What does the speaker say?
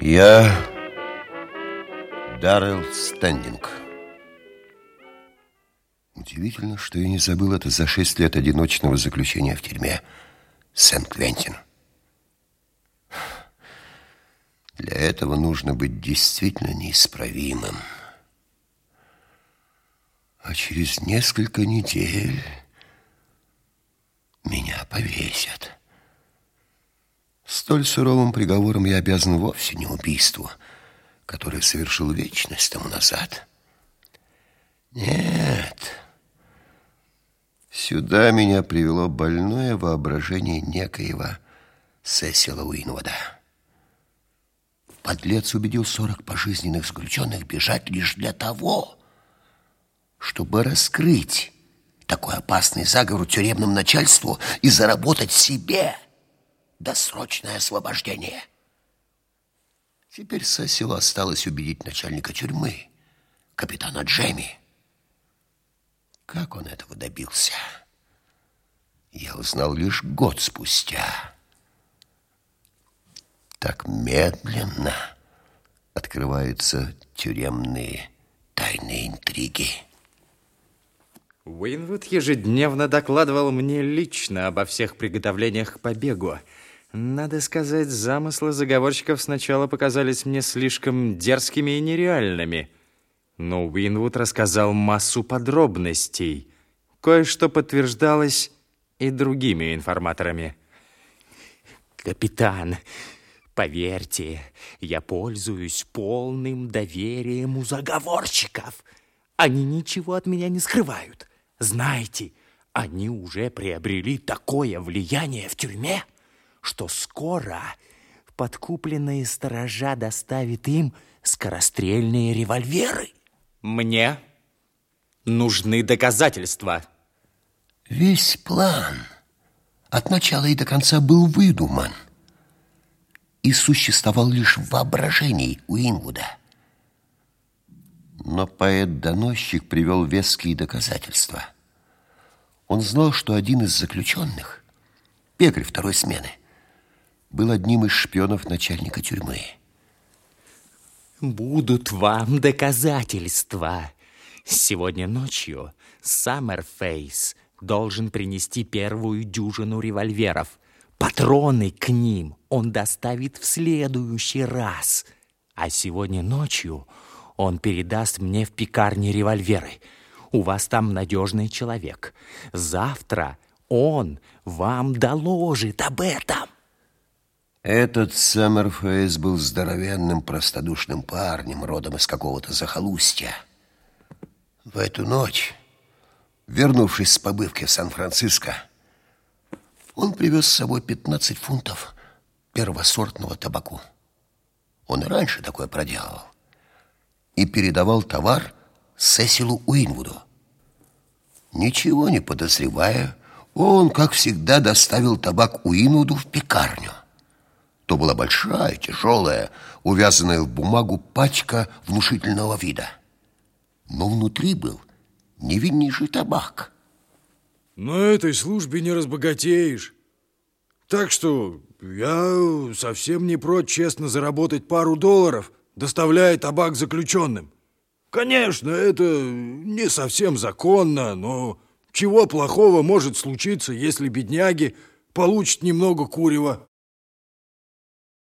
Я Даррелл Стендинг. Удивительно, что я не забыл это за шесть лет одиночного заключения в тюрьме Сент-Квентин. Для этого нужно быть действительно неисправимым. А через несколько недель меня повесят. Столь суровым приговором я обязан вовсе не убийству, которое совершил вечность тому назад. Нет. Сюда меня привело больное воображение некоего Сесила Уинвуда. Подлец убедил сорок пожизненных заключенных бежать лишь для того, чтобы раскрыть такой опасный заговор тюремному начальству и заработать себе досрочное освобождение. Теперь Сесилу осталось убедить начальника тюрьмы, капитана Джейми. Как он этого добился, я узнал лишь год спустя. Так медленно открываются тюремные тайные интриги. Уинвуд ежедневно докладывал мне лично обо всех приготовлениях к побегу. Надо сказать, замыслы заговорщиков сначала показались мне слишком дерзкими и нереальными. Но Уинвуд рассказал массу подробностей. Кое-что подтверждалось и другими информаторами. Капитан, поверьте, я пользуюсь полным доверием у заговорщиков. Они ничего от меня не скрывают. Знаете, они уже приобрели такое влияние в тюрьме, что скоро подкупленные сторожа доставят им скорострельные револьверы. Мне нужны доказательства. Весь план от начала и до конца был выдуман и существовал лишь в воображении Уинвуда. Но поэт-доносчик привел веские доказательства. Он знал, что один из заключенных, пекарь второй смены, был одним из шпионов начальника тюрьмы. Будут вам доказательства. Сегодня ночью Саммерфейс должен принести первую дюжину револьверов. Патроны к ним он доставит в следующий раз. А сегодня ночью он передаст мне в пекарне револьверы. У вас там надежный человек. Завтра он вам доложит об этом. Этот Саммерфейс был здоровенным, простодушным парнем, родом из какого-то захолустья. В эту ночь, вернувшись с побывки в Сан-Франциско, он привез с собой 15 фунтов первосортного табаку. Он и раньше такое проделывал и передавал товар Сесилу Уинвуду. Ничего не подозревая, он, как всегда, доставил табак Уинвуду в пекарню. То была большая, тяжелая, увязанная в бумагу пачка внушительного вида. Но внутри был невиннейший табак. На этой службе не разбогатеешь. Так что я совсем не прочь честно заработать пару долларов – доставляя табак заключенным. Конечно, это не совсем законно, но чего плохого может случиться, если бедняги получат немного курева?